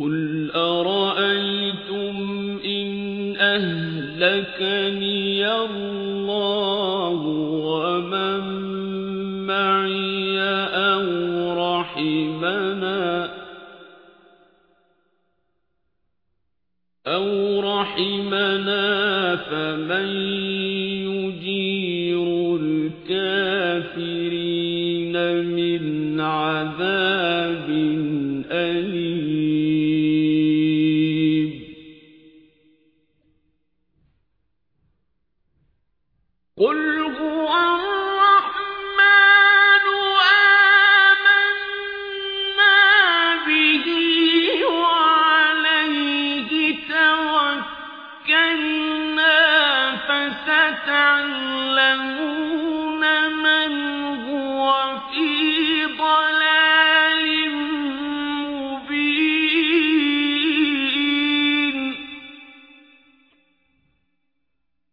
قل أرأيتم إن أهلكني الله ومن معي أو رحمنا أو رحمنا فمن يجير الكافرين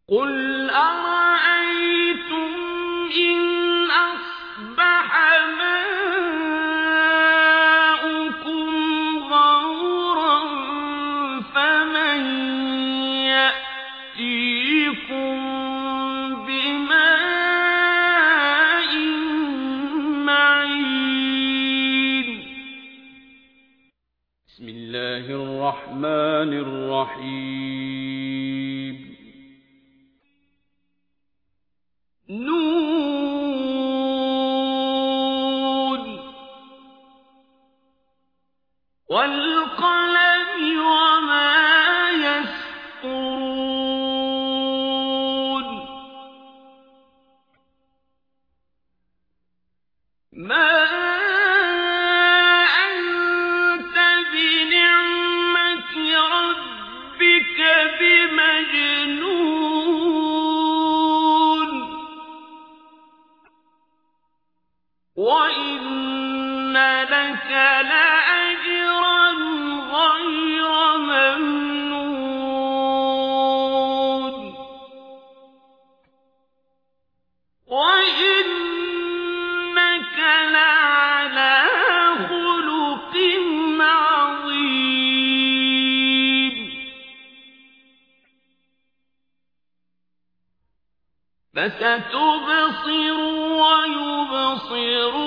قل أرأيتم إن أصبح ماؤكم غورا فمن يأتيكم بماء معين بسم الله الرحمن الرحيم نور وَإِنَّ لَكَ لَا فستبصر ويبصرون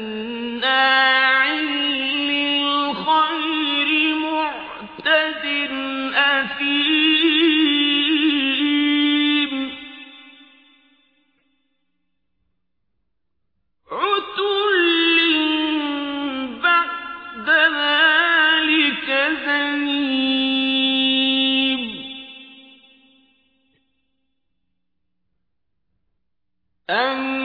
مهتد أثيم. عتل بعد ذلك زنيم. أن